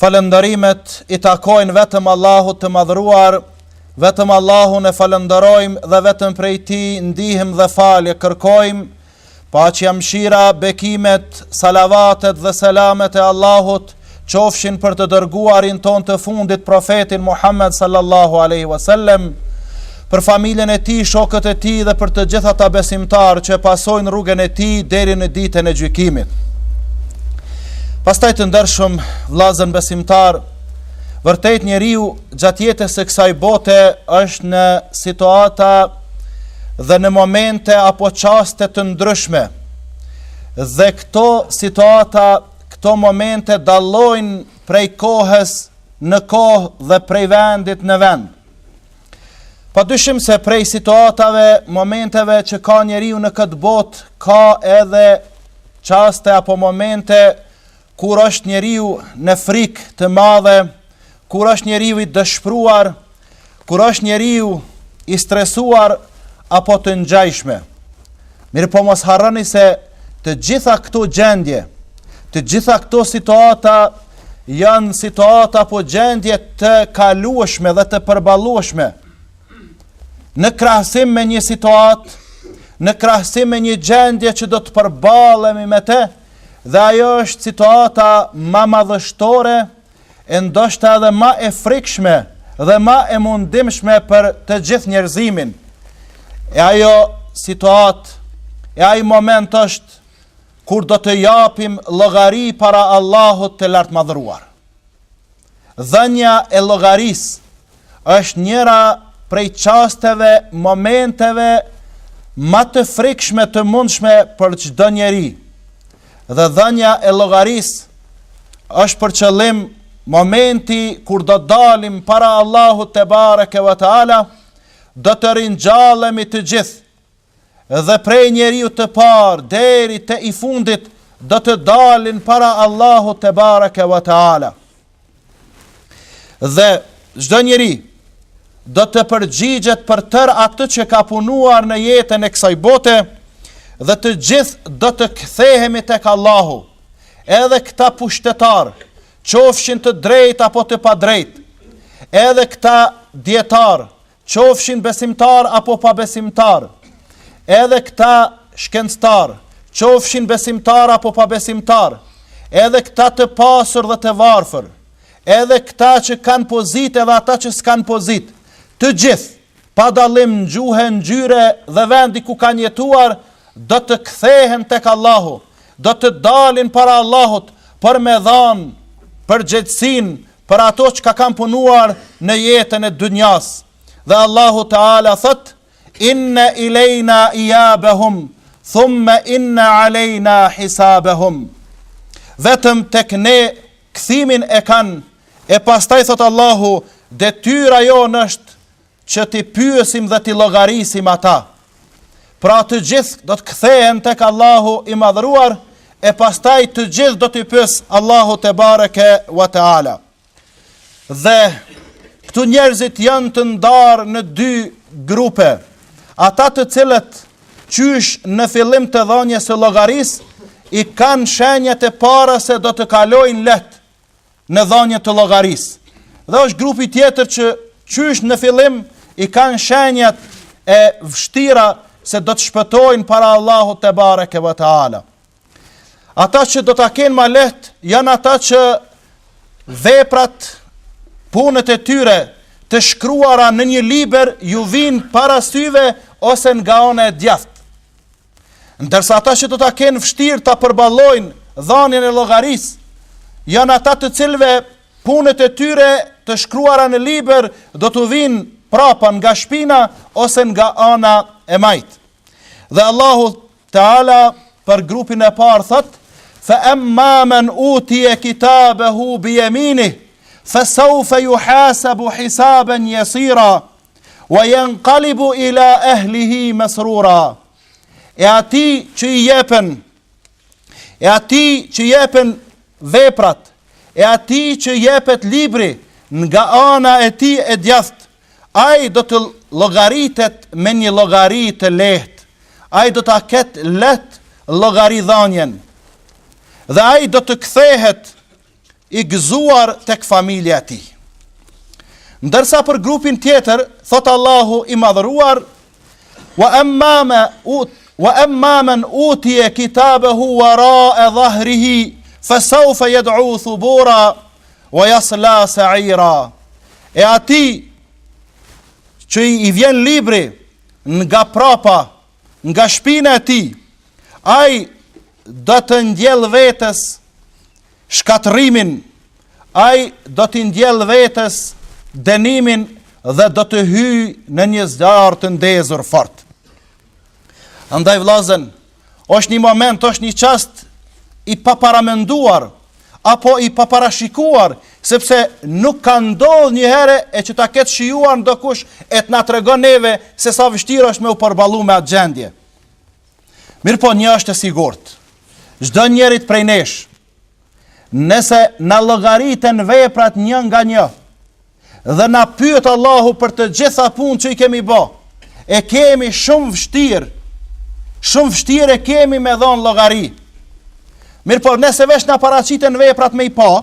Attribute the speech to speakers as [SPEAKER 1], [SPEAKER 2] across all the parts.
[SPEAKER 1] Falëndërimet i takojnë vetëm Allahut të madhruar, vetëm Allahun e falëndërojmë dhe vetëm prej tij ndihmë dhe falje kërkojmë, paqja, mëshira, bekimet, salavatet dhe selamet e Allahut, qofshin për të dërguarin tonë të fundit profetin Muhammed sallallahu aleyhi wasallam, për familjen e tij, shokët e tij dhe për të gjithë ata besimtarë që e pasojnë rrugën e tij deri në ditën e gjykimit. Pastaj të ndershëm vëllazën besimtarë, vërtet njeriu gjatë jetës së kësaj bote është në situata dhe në momente apo çaste të ndryshme. Dhe këto situata, këto momente dallojnë prej kohës në kohë dhe prej vendit në vend. Pa dyshim se prej situatave, momenteve që ka njeriu në këtë botë, ka edhe çaste apo momente kur është njeriu në frikë të madhe, kur është njeriu i dëshpruar, kur është njeriu i stresuar apo të ngjajshme. Mirëpo mos harroni se të gjitha këto gjendje, të gjitha këto situata janë situata apo gjendje të kalueshme dhe të përballueshme. Në krahasim me një situatë, në krahasim me një gjendje që do të përballemi me të, dhe ajo është situata ma madhështore e ndoshta edhe ma e frikshme dhe ma e mundimshme për të gjithë njerëzimin. E ajo situatë, e ai moment është kur do të japim llogari para Allahut të lartëmadhëruar. Dhënia e llogarisë Është njëra prej çasteve, momenteve ma të frikshme të mundshme për çdo njeri. Dhe dhënia e llogarisë është për qëllim momenti kur do dalim para Allahut tebareke ve teala, do të ringjallemi të gjithë dhe prej njeriut të parë deri te i fundit do të dalin para Allahut tebareke ve teala. Dhe çdo njeri do të përgjigjet për tërë atë që ka punuar në jetën e kësaj bote dhe të gjithë do të kthehemi tek Allahu. Edhe këta pushtetarë, qofshin të drejtë apo të padrejtë, edhe këta dijetarë, qofshin besimtarë apo pabesimtarë, edhe këta shkencëtarë, qofshin besimtarë apo pabesimtarë, edhe këta të pasur dhe të varfër, edhe këta që kanë pozitë edhe ata që s'kanë pozitë, të gjithë, pa dallim gjuhe, ngjyre dhe vendi ku kanë jetuar, do të kthehen tek Allahu, do të dalin para Allahut për me dhanë përgjegjësinë për ato çka kanë punuar në jetën e dynjasë. Dhe Allahu Teala thotë, inna ilejna ijabahum thumma inna alejna hisabahum. Vetëm tek ne kthimin e kanë e pastaj thotë Allahu detyra jonë është që t'i pyesim dhe t'i llogarisim ata. Pra të gjithë do të kthehen tek Allahu i madhëruar, e pastaj të gjithë do t'i pyesë Allahu tebareke ve teala. Dhe këtu njerëzit janë të ndarë në dy grupe, ata të cilët qysh në fillim të dhanies së llogarisë, i kanë shenjat e para se do të kalojnë lehtë, në dhanie të llogarisë. Dhe është grupi tjetër që qysh në fillim i kanë shenjat e vështira se do të shpëtojnë para Allahut tebareke ve teala. Ata që do ta kenë ma lehtë, janë ata që veprat punët e tyre të shkruara në një libër ju vinë para syve ose nga ana e djathtë. Ndërsa ata që do ta kenë vështirë ta përballojnë dhënien e llogarisë, janë ata të cilëve punët e tyre të shkruara në libër do t'u vinë prapa nga shpina ose nga ana e majtë. Dhe Allahu Teala për grupin e parë thotë: "Fa amma man utiya kitabahu bi yaminihi fa sawfa yuhasabu hisaban yasira Wa yanqalibu ila ahlihi masrura. E atij që i jepen e atij që i jepen veprat e atij që i jepet libri nga ana e tij e djathtë, ai do të llogaritet me një llogari të lehtë. Ai do ta ketë lehtë llogaridhënien. Dhe ai do të kthehet i gëzuar tek familja e tij. Ndërsa për grupin tjetër, thotë Allahu i madhëruar, wa emma men ut, wa emma men utije kitabehu warae dhahrihi, fe saufe jed'u thubura, wa jasla se'ira. E atij që i vjen libri nga prapa, nga shpina e tij, ai do të ndjell vetes shkatërrimin, ai do t'i ndjell vetes dënimin dhe do të hyj në një zjarr të ndezur fort. Andaj vllazën, është një moment, është një çast i paparamenduar apo i paparashikuar, sepse nuk ka ndodh një herë e që ta ketë shijuar ndokush e të na tregon neve se sa vështirë është me u përballu me atë gjendje. Mirëpo një është e sigurt, çdo njërit prej nesh, nëse na llogariten veprat një nga një, dhe na pyet Allahu për të gjitha punët që i kemi bo, e kemi shumë vështirë, shumë vështirë e kemi me dhonë llogari. Mirëpo nëse veç na paraqiten veprat me i pa,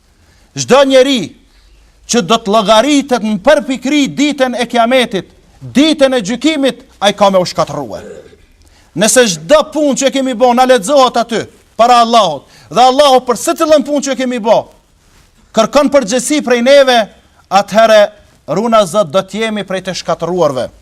[SPEAKER 1] Çdo njeri që do të llogaritet në përpikëri ditën e Kiametit, ditën e gjykimit, ai ka me u shkatërrue. Nëse çdo punë që e kemi bo na lexohet aty para Allahut, dhe Allahu për secilën punë që kemi bën, kërkon përgjegjësi prej neve, atëherë ruana Zot do të jemi prej të shkatërruarve.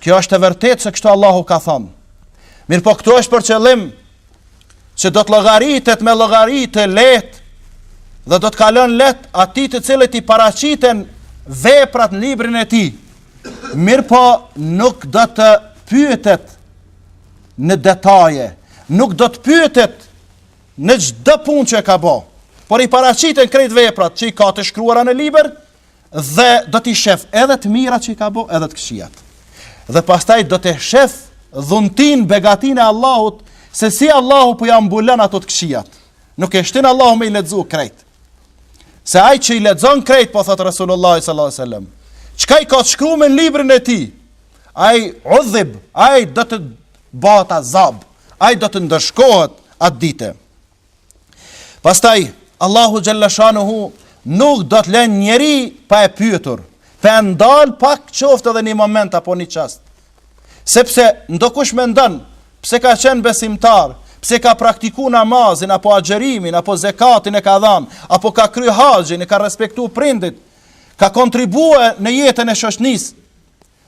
[SPEAKER 1] Kjo është e vërtetë se kështu Allahu ka thon. Mirëpo këtu është për qëllim që do të llogaritet me llogari të lehtë dhe do të kalon lehtë atij të cilit i paraqiten veprat në librin e tij. Mirëpo nuk do të pyetet në detaje, nuk do të pyetet në çdo punë që e ka bo, por i paraqiten krejt veprat që i ka të shkruara në libër, dhe do t'i shef edhe të mirat që i ka bo edhe të këqijat. Dhe pastaj do ta shef dhuntinë, begatinë e Allahut, se si Allahu po ja mbulon ato të këqijat. Nuk e shtin Allahu me i lexu krejt. Se ai që i lexon krejt, po thotë Resulullahi s.a.s. Çka i ka të shkrume në librin e tij, ai udhib, ai do të bahet azab, ai do të ndëshkohet atë ditë. Pastaj, Allahu xhele shanuhu nuk do të len njeri pa e pyetur, pa e ndal pak qoftë edhe një moment apo një çast. Sepse, ndokush mendon, pse ka qenë besimtar, pse ka praktiku namazin, apo agjerimin, apo zekatin e ka dhanë, apo ka kry haxhin, i ka respektu prindit, ka kontribue në jetën e shoqnisë,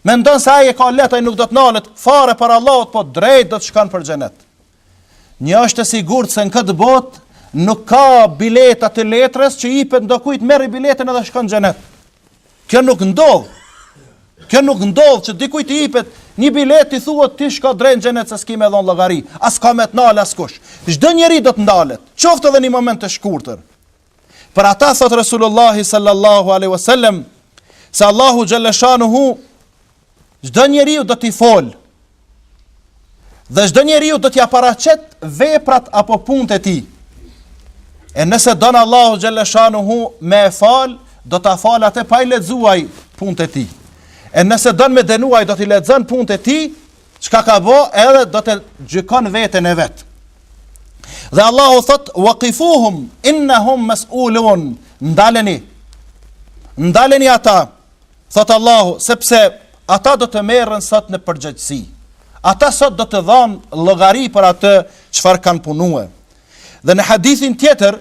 [SPEAKER 1] mendon se ai e ka lehtë, ai nuk do të nalet, fare para Allahut, po drejt do të shkon për xhenet. Një është e sigurt se në këtë botë nuk ka bileta të letrës që i jepet ndokujt merri biletën edhe shkon xhenet. Kjo nuk ndodh. Kjo nuk ndodh që dikujt i jepet një biletë t'i thuhet ti shko drejt xhenet se s'ki me dhon llogari, as ka me të nal askush. Çdo njeri do të ndalet, qoftë edhe një moment të shkurtër. Për ata thot Resulullah sallallahu alaihi wasallam se Allahu xhalleshanuhu çdo njeriu do t'i fol. Dhe çdo njeriu do t'ia paraqet veprat apo punët e tij. E nëse don Allahu xhalleshanuhu me fal, do ta fal atë pa i lexuaj punët e tij. E nëse don me dënuaj do t'i lexon punët e tij, çka ka bo edhe do ta gjykon veten e vet. Dhe Allahu thot waqifuhum innahum mas'ulun ndaleni ndaleni ata thot Allahu sepse ata do të merren sot në përgjegjësi. Ata sot do të dhanë llogari për atë çfarë kanë punuar. Dhe në hadithin tjetër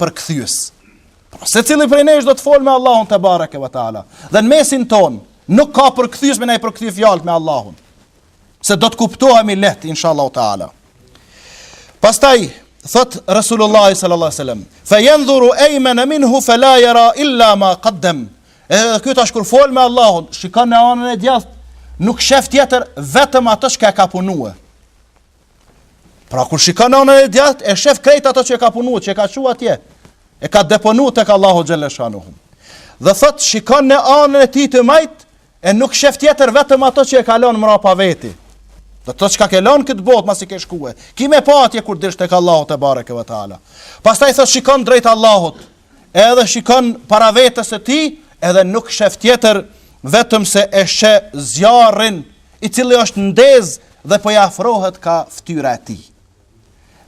[SPEAKER 1] përkthyes. Pra secili prej nesh do të fol me Allahun tebareke ve teala. Dhe në mesin ton nuk ka përkthyes me na i përkthy fjalët me Allahun. Se do të kuptohemi lehtë inshallah teala. Pastaj thot Resulullah sallallahu alaihi wasallam, "Fa yanzuru aymana minhu fala yara illa ma qaddam." Edhe ky tash kur fol me Allahun, shikon në anën e djathtë, nuk shef tjetër vetëm atë që ka punuar. Pra kur shikon në anën e djathtë, e shef krejt ato që e ka punuar, që e ka çuar atje. E ka deponuar tek Allahu xhaleshanuhu. Dhe thot shikon në anën e tij të majt e nuk shef tjetër vetëm ato që e ka lon mbrapa veti. Dethot çka ke lon n'këtë botë masi ke shkuar. Ki me pa atje kur del tek Allahu tebareke ve teala. Pastaj thot shikon drejt Allahut. edhe shikon para vetes së tij, edhe nuk shef tjetër, vetëm se e sheh zjarrin, i cili është ndez dhe po i afrohet ka ftyra e tij.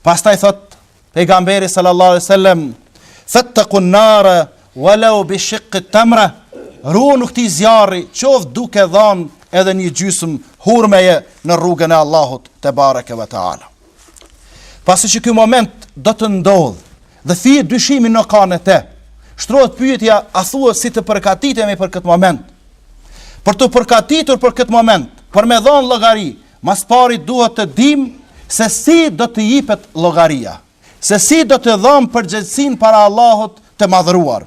[SPEAKER 1] Pastaj thot, pejgamberi sallallahu alaihi wasallam, fettekun-nare, walau bi shikki temre, ruhuni këtij zjarri, qoftë duke dhanë edhe një gjysëm hurmeje në rrugën e Allahut tebareke ve teala. Pasi që ky moment do të ndodhë dhe fije dyshimi nuk ka në të, shtrohet pyetja a thua si të përgatitemi për këtë moment. Për t'u përgatitur për këtë moment, për me dhanë llogari, ma s'pari duhet të dimë se si do të jipet llogaria, se si do të dhamë përgjegjësinë para Allahut të madhëruar.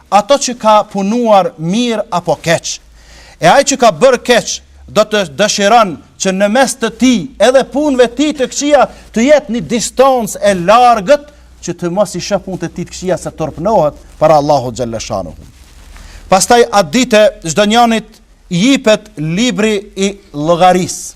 [SPEAKER 1] ato që ka punuar mirë apo keq. E ai që ka bërë keq, do të dëshiron që në mes të tij edhe punëve të tij të këqija të jetë një distancë e largët që të mos i shoh punët e tij të këqija se turpnohet para Allahut xhallashanuhu. Pastaj atë ditë çdo njanit jipet libri i llogarisë.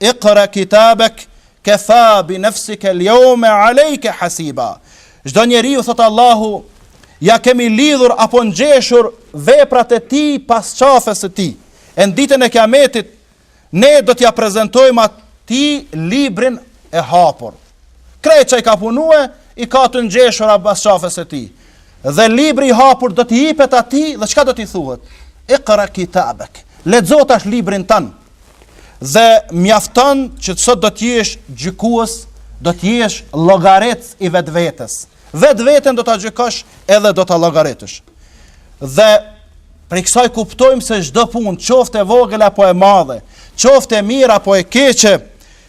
[SPEAKER 1] Iqra kitabek kefa bi nefsike el jome alejke hasiba. Çdo njeriu thot Allahu ja kemi lidhur apo ngjeshur veprat e tij pas qafës së tij. E në ditën e Kiametit ne do t'ia prezantojmë atij librin e hapur. Krejt çka i ka punue i ka të ngjeshur pas qafës së tij. Dhe libri i hapur do t'i jepet atij dhe çka do t'i thuhet? Iqra kitabek. Lexo tash librin tan. Dhe mjafton që sot do të jesh gjykues, do të jesh llogaritës i vetvetes. Vetveten do ta gjykosh edhe do ta llogaritësh. Dhe prej kësaj kuptojmë se çdo punë, qoftë e vogël apo e madhe, qoftë e mirë apo e keqe,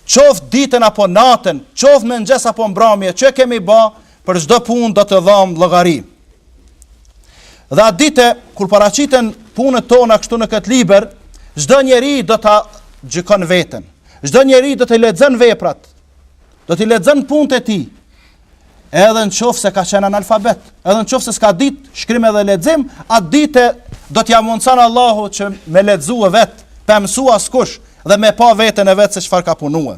[SPEAKER 1] qoftë ditën apo natën, qoftë mëngjes apo mbramje, që e kemi ba, për çdo punë do të dham llogari. Dhe atë ditë, kur paraqiten punët tona kështu në këtë libër, çdo njeri do ta gjykon veten, çdo njeri do të lexon veprat, do të lexon punët e tij, edhe në qoftë se ka qenë analfabet, edhe në qoftë se s'ka dit shkrim edhe lexim, atë ditë do t'ia mundëson Allahu që me lexue vetë, pa e mësu askush, dhe me pa veten e vet se çfarë ka punue.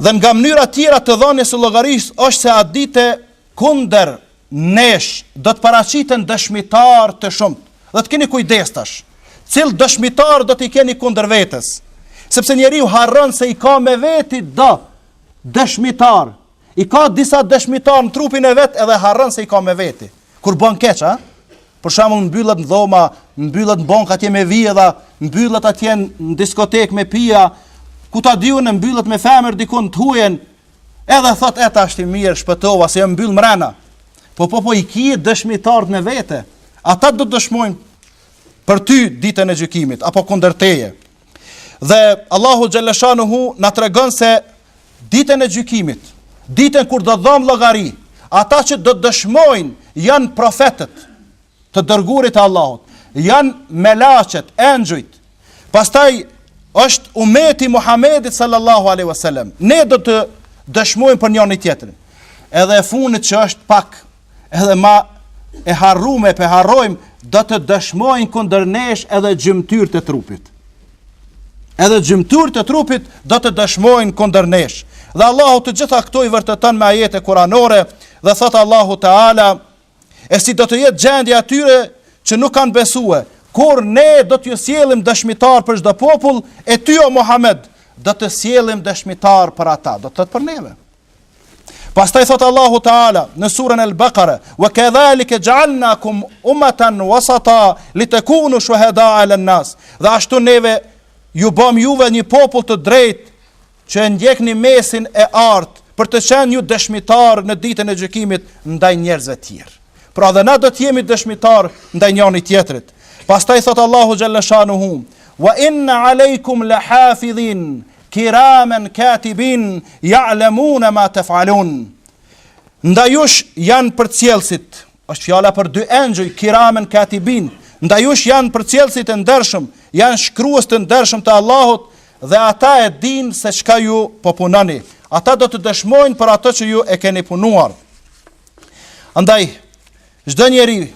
[SPEAKER 1] Dhe nga mënyrat tjera të dhënies së llogarisë, është se atë ditë Kundër nesh do të paraqiten dëshmitarë të shumtë. Dhe të keni kujdes tash. Cilët dëshmitarë do t'i keni kundër vetes? Sepse njeriu harron se i ka me veti do dëshmitarë. I ka disa dëshmitarë në trupin e vet edhe harron se i ka me veti. Kur bën keq, a? Për shembull mbyllet në dhoma, mbyllet në bankë atje me vjedha, mbyllet atje në diskotekë me pija, ku ta di unë mbyllet me femër dikon të hujën, Edhe thot e tash t'mirë shpëtova se jam mbyll mrena. Po po po i ki dëshmitarët me vete. Ata do të dëshmojnë për ty ditën e gjykimit apo kundër teje. Dhe Allahu xheleshanuhu na tregon se ditën e gjykimit, ditën kur do dham llogari, ata që do të dëshmojnë janë profetët. të dërguarit e Allahut, janë melaqet, engjujt, pastaj është umeti Muhammedit sallallahu aleyhi wasallam, ne do të dëshmojmë për njoni-tjetrin, edhe e fundit që është pak, edhe ma e harrume, po e harrojmë, do të dëshmojnë kundër nesh edhe gjymtyrët e trupit. Edhe gjymtyrët e trupit do të dëshmojnë kundër nesh. Dhe Allahu të gjitha këto i vërteton me ajete kuranore, dhe thotë Allahu teala, e si do të jetë gjendja e atyre që nuk kanë besue, kur ne do t'ju sjellim dëshmitar për çdo popull, e ty o Muhammed, do të sjellim dëshmitar për ata, do të thot për neve. Pastaj thot Allahu Teala në surën Al-Baqara, "Wa kadhalika ja'alnakum ummatan wasata litakunu shuhada'a 'ala an-nas." Dhe ashtu neve ju bam juve një popull të drejtë që e ndjekni mesin e artë për të qenë ju dëshmitar në ditën e gjykimit ndaj njerëzve të tjerë. Pra edhe na do të jemi dëshmitar ndaj njani-tjetrit. Pastaj thot Allahu xhallashanuhu wa inna alaykum lahafidhin kiraman katibin ya'lamun ma taf'alun. Ndaj jush janë përcjellësit, Është fjala për dy engjuj, kiramen katibin, ndaj jush janë përcjellësit e ndershëm, janë shkrues të ndershëm të Allahut dhe ata e dinë se çka ju po punoni. Ata do të dëshmojnë për ato që ju e keni punuar. Andaj çdo njeri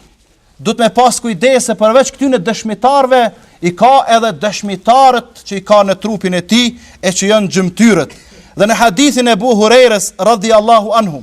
[SPEAKER 1] duhet me pas kujdes se përveç këtyne dëshmitarëve i ka edhe dëshmitarët që i ka në trupin e tij e që janë gjymtyrët. Dhe në hadithin e Abu Hurairës radhiyallahu anhu,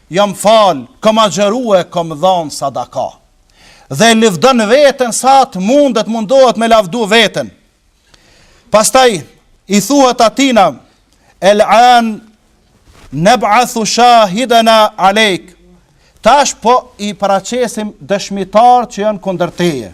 [SPEAKER 1] jam fal, kam agjëru e kam dhanë sadaka. Dhe livdon veten sa të mundet, mundohet me lavdu veten. Pastaj, i thuhet atina, el an, neb'athu shahidena alejk, tash po i paraqesim dëshmitar që janë kundër teje.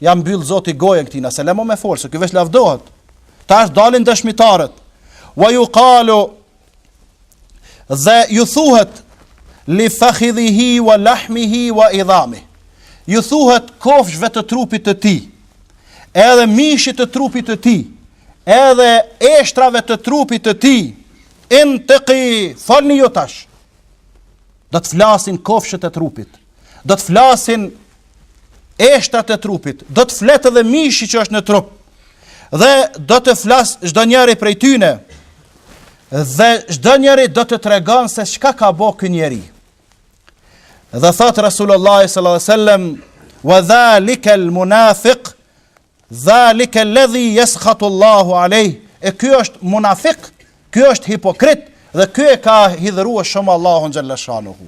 [SPEAKER 1] Ja mbyll Zoti gojën këtina, s'e le mo me fol, se ky veç lavdohet. Tash dalin dëshmitarët. Wa yuqalu dhe ju thuhet li fakhidhihi wa lahmihi wa idhami. Ju thuhet kofshëve të trupit të tij, edhe mishit të trupit të tij, edhe eshtrave të trupit të tij. Intiqi folni ju tash. Do të flasin kofshët e trupit. Do të flasin eshtat e trupit, do të flet edhe mishi që është në trup, dhe do të flasë çdo njëri prej tyne, dhe çdo njëri do të tregon se çka ka bo ky njeri. Dhe thotë Rasulullah s.a.s. Ve dhalikel munafik, dhalike ledhi jeskhatu Allahu alej, e ky është munafik, ky është hipokrit, dhe ky e ka hidhërua shumë Allahun xhel-le shanuhu.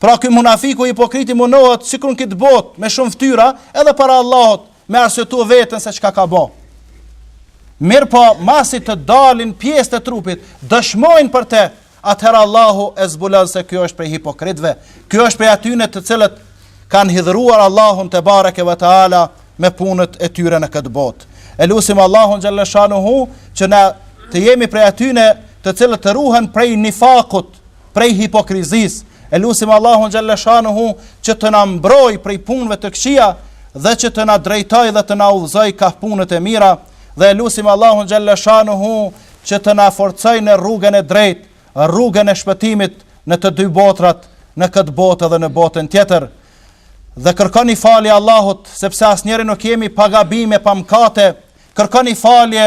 [SPEAKER 1] Pra ky munafiku hipokriti munohet sikur në këtë botë me shumë ftyra, edhe para Allahut me arsyetu veten se çka ka bo. Mirëpo, masi të dalin pjesët e trupit, dëshmojnë për te, atëherë Allahu e zbulon se ky është prej hipokritve, ky është prej atyne të cilët kanë hidhruar Allahun tebareke ve teala me punët e tyre në këtë botë. E lusim Allahun xhel-le shanuhu që na të jemi prej atyne të cilët të ruhen prej nifakut, prej hipokrizisë. E lusim Allahun xhalleshanuhu që të na mbrojë prej punëve të këqija dhe që të na drejtojë dhe të na udhëzojë ka punët e mira dhe e lusim Allahun xhalleshanuhu që të na forcojë në rrugën e drejtë, rrugën e shpëtimit në të dy botrat, në këtë botë dhe në botën tjetër. Dhe kërkoni falje Allahut, sepse asnjëri nuk jemi pa gabime, pa mëkate. Kërkoni falje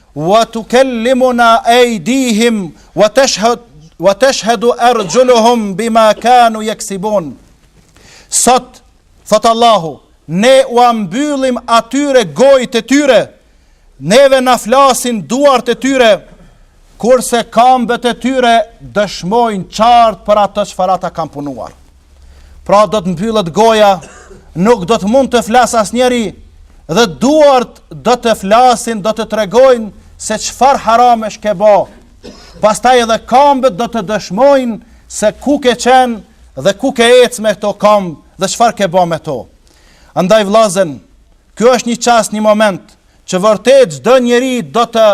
[SPEAKER 1] Wa tukellimuna aydihim wa tashhad wa tashhadu arjuluhum bima kanu yaksibun. Sot thot Allahu, ne ua mbyllim atyre gojët e tyre, neve na flasin duart e tyre, kurse kambët e tyre dëshmojnë qartë për atë çfarë ata kanë punuar. Pra do të mbyllet goja, nuk do të mund të flasë asnjeri, dhe duart do të flasin, do të tregojnë se çfarë haramesh ke ba. Pastaj edhe kambët do të dëshmojnë se ku ke qenë dhe ku ke ecë me këto kambë dhe çfarë ke ba me to. Andaj vllazën, kjo është një çast, një moment, që vërtet çdo njeri do të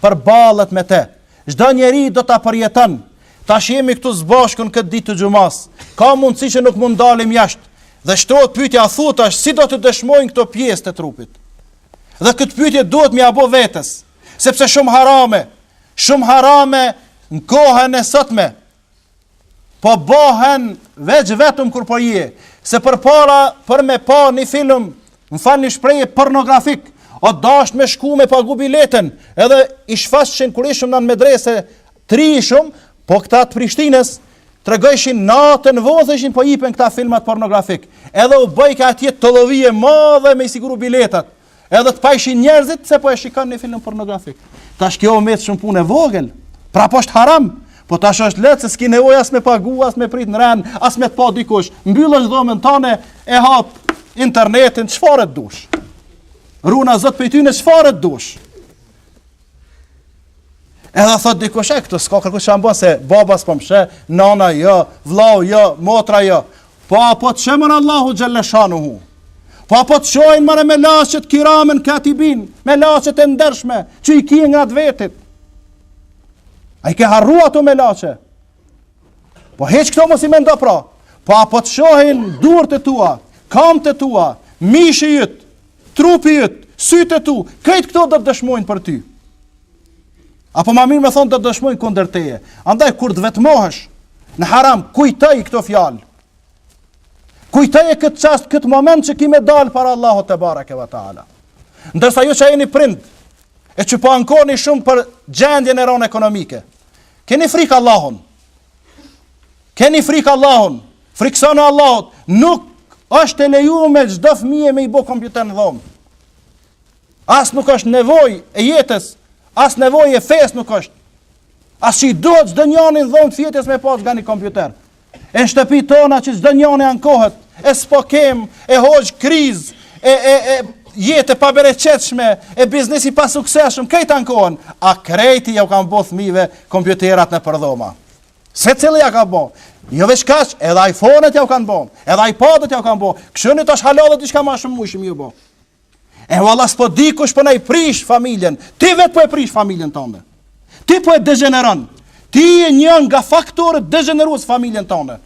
[SPEAKER 1] përballet me te. Çdo njeri do ta përjeton. Tash jemi këtu së bashku në këtë ditë të xhumas. Ka mundësi që nuk mund dalim jashtë. Dhe shtohet pyetja a thu tash si do të dëshmojnë këto pjesë të trupit. Dhe këtë pyetje duhet me ia bo vetes, sepse shumë harame, shumë harame në kohën e sotme. Po bëhen veç vetëm kur po je. Se përpara, për me pa një film, më falni shprehje pornografik, o dasht me shku me pagu biletën, edhe i shfaqshin kur ishëm në në medrese, të ri ishëm, po këta të Prishtinës, tregojshin natën vëzëshin, po ipen këta filmat pornografik. Edhe u bojke atje tollovi e madhe me i siguru biletat. Edhe të pajshin njerëzit se po e shikon një film pornografik. Tash kjo me shumë punë e vogël. Prap është haram. Po tash është lehtë se s'ke nevojë as me pagu, as me prit në rend, as me të pa dikush. Mbyllesh dhomën tane e hap internetin çfarë të dush. Runa Zot prej tyne çfarë të dush. Edhe thot dikush e këtu s'ka kërkush çka më bon se baba s'po më sheh, nana jo, vllau jo, motra jo. Po a po të sheh more Allahu xhelleshanuhu. Po a po të shohin more melaqet kiramen katibin, melaqet e ndershme, që i ke ngat vetit. A i ke harru ato melaqe. Po heq këto mos i mendo pra. Po a po të shohin durët e tua, kamt e tua, mishi jyt, trupi yt, sytë tu, krejt këto do të dëshmojnë për ty. Apo ma mirë me thonë do të dëshmojnë kundër teje. Andaj, kur të vetmohësh në haram, kujtoji këto fjalë. Kujtoje këtë çast, këtë moment që ki me dalë para Allahut tebareke ve teala. Ndërsa ju që jeni prind, e që po ankoni shumë për gjendjen e ronë ekonomike, keni frikë Allahun. Keni frikë Allahun, frikësonju Allahut, nuk është e lejume çdo fëmije me i bo kompjuter në dhomë. As nuk është nevojë e jetës, as nevojë e fesë nuk është. As i duhet çdo njani në dhomë t'fjetjes me pas ka ni kompjuter. E në shtëpitë tona që çdo njani ankohet, e s'po kem, e osht krizë, e e e jetë e pabereqetshme, e biznes i pasuksesshëm, krejt ankohen. A krejt jau kanë bo fëmijëve kompjuterat nëpër dhoma. Secili ja ka bo. Jo veç kaq, edhe iPhone-at jau kanë bo. Edhe iPad-at jau kanë bo. Kqyrni tash hala edhe diçka ma shumë mujshim ju bo. E valla s'po di kush po na e prish familjen. Ti vetë po e prish familjen tënde. Ti po e degjeneron. Ti je një nga faktorët degjenerues n'familjen tënde.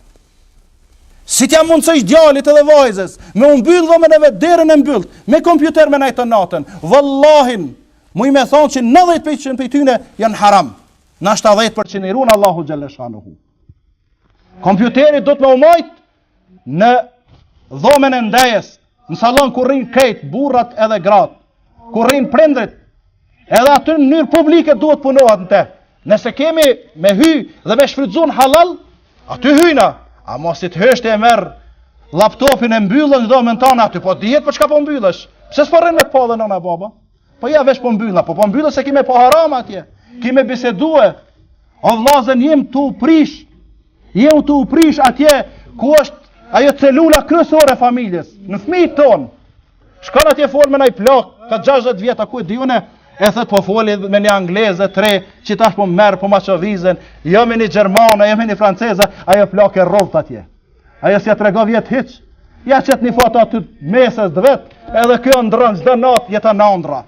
[SPEAKER 1] Si t'ja mundësosh djalit edhe vajzës, me u mbyllë n'dhomën e vet, derën e mbyllë, me kompjuter me nejtë tanë natën, vallahi, muj me thonë që 90% prej tyne janë haram. Nashta 10 për qind i run Allahu xhele shanuhu. Kompjuteri duhet me u majt në dhomën e ndejës, në salon ku rrinë krejt, burrat edhe gratë, ku rrinë prindrit, edhe aty në mënyrë publike duhet punohet në te. Nëse kemi me hy dhe me shfrytzu n'hallall, aty hyna, a mos i të hështë e merr laptopin e mbyllesh në dhomën tane aty, po dihet për çka po mbyllesh, pse s'po rrin me të pa edhe nana e baba? Po jo veç po mbyllesh, po po mbyllesh se ki me pa haram atje. Ki me bisedue. O vllazën jem tu u prish. Jem tu u prish atje ku është ajo celula kryesore e familjes, në fëmijët ton. Shkon atje fol me naj plak, ka 60 vjet ku e di unë e thot po foli me një angleze tre qitash po merr po ma çon vizën jo me një gjermane jo me një franceze ajo plakë e rroftë atje Ajo s'ja tregon vjetët hiç, ja qet një foto aty mesës së vet, edhe ky ondrron, çdo natë jet në ondrra.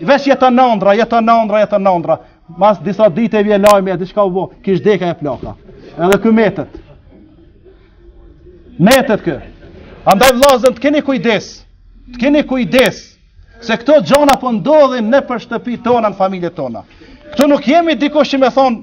[SPEAKER 1] Veç jet në ondrra, jet në ondrra, jet në ondrra. Mas disa dite vjen lajmi, e diçka u bo, kish dekë plaka. Edhe ky metet. Metet ky. Andaj vllazën të keni kujdes, të keni kujdes, se këto gjona po ndodhin nëpër shtëpitë tona, në familjet tona. Këto nuk jemi dikush që me
[SPEAKER 2] thonë,